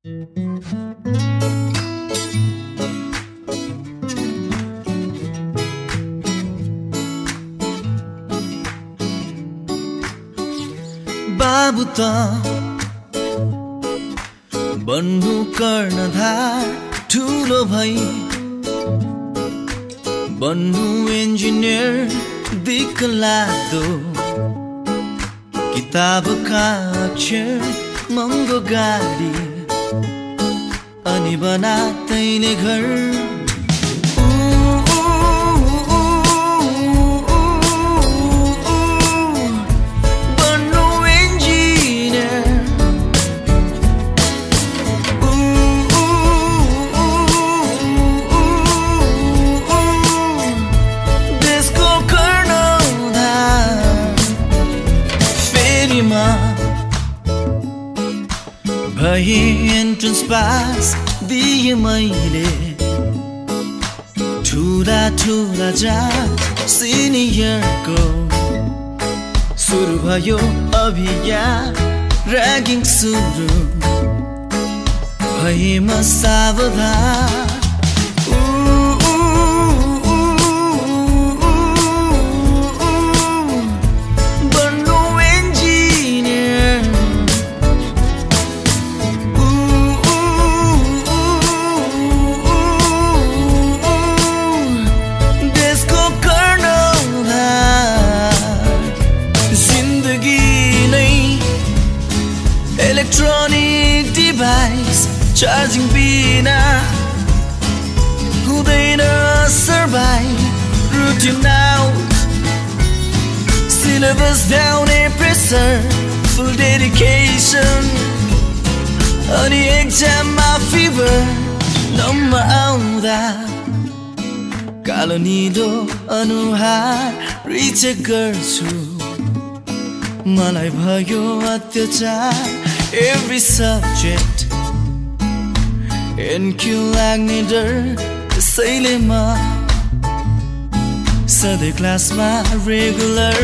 बाबु त बन्नु कर्णधार ठुलो भई बन्नु इन्जिनियर दिक्क लाग्दो किताबका अक्षर महँगो गाडी। अनि बना तैले घर। बन्नु देशको भए दिए मैले। ठुला ठुला जा सिनियरको सुरु भयो अभियान सुरु। भएमा सावधान। इलेक्ट्रोनिक डिभाइस चार्जिङ बिना हुँदैन सर्भाइभ रुटिन आउट सिलेबस ल्याउने प्रेसर फुल डेडिकेसन अनि एक्जाममा फिभर नम्बर आउँदा कालो निलो अनुहार रिचेक गर्छु मलाई भयो अत्याचार एभ्री सब्जेक्ट एनक्यु लाग्ने डर त्यसैले म सधैँ क्लासमा रेगुलर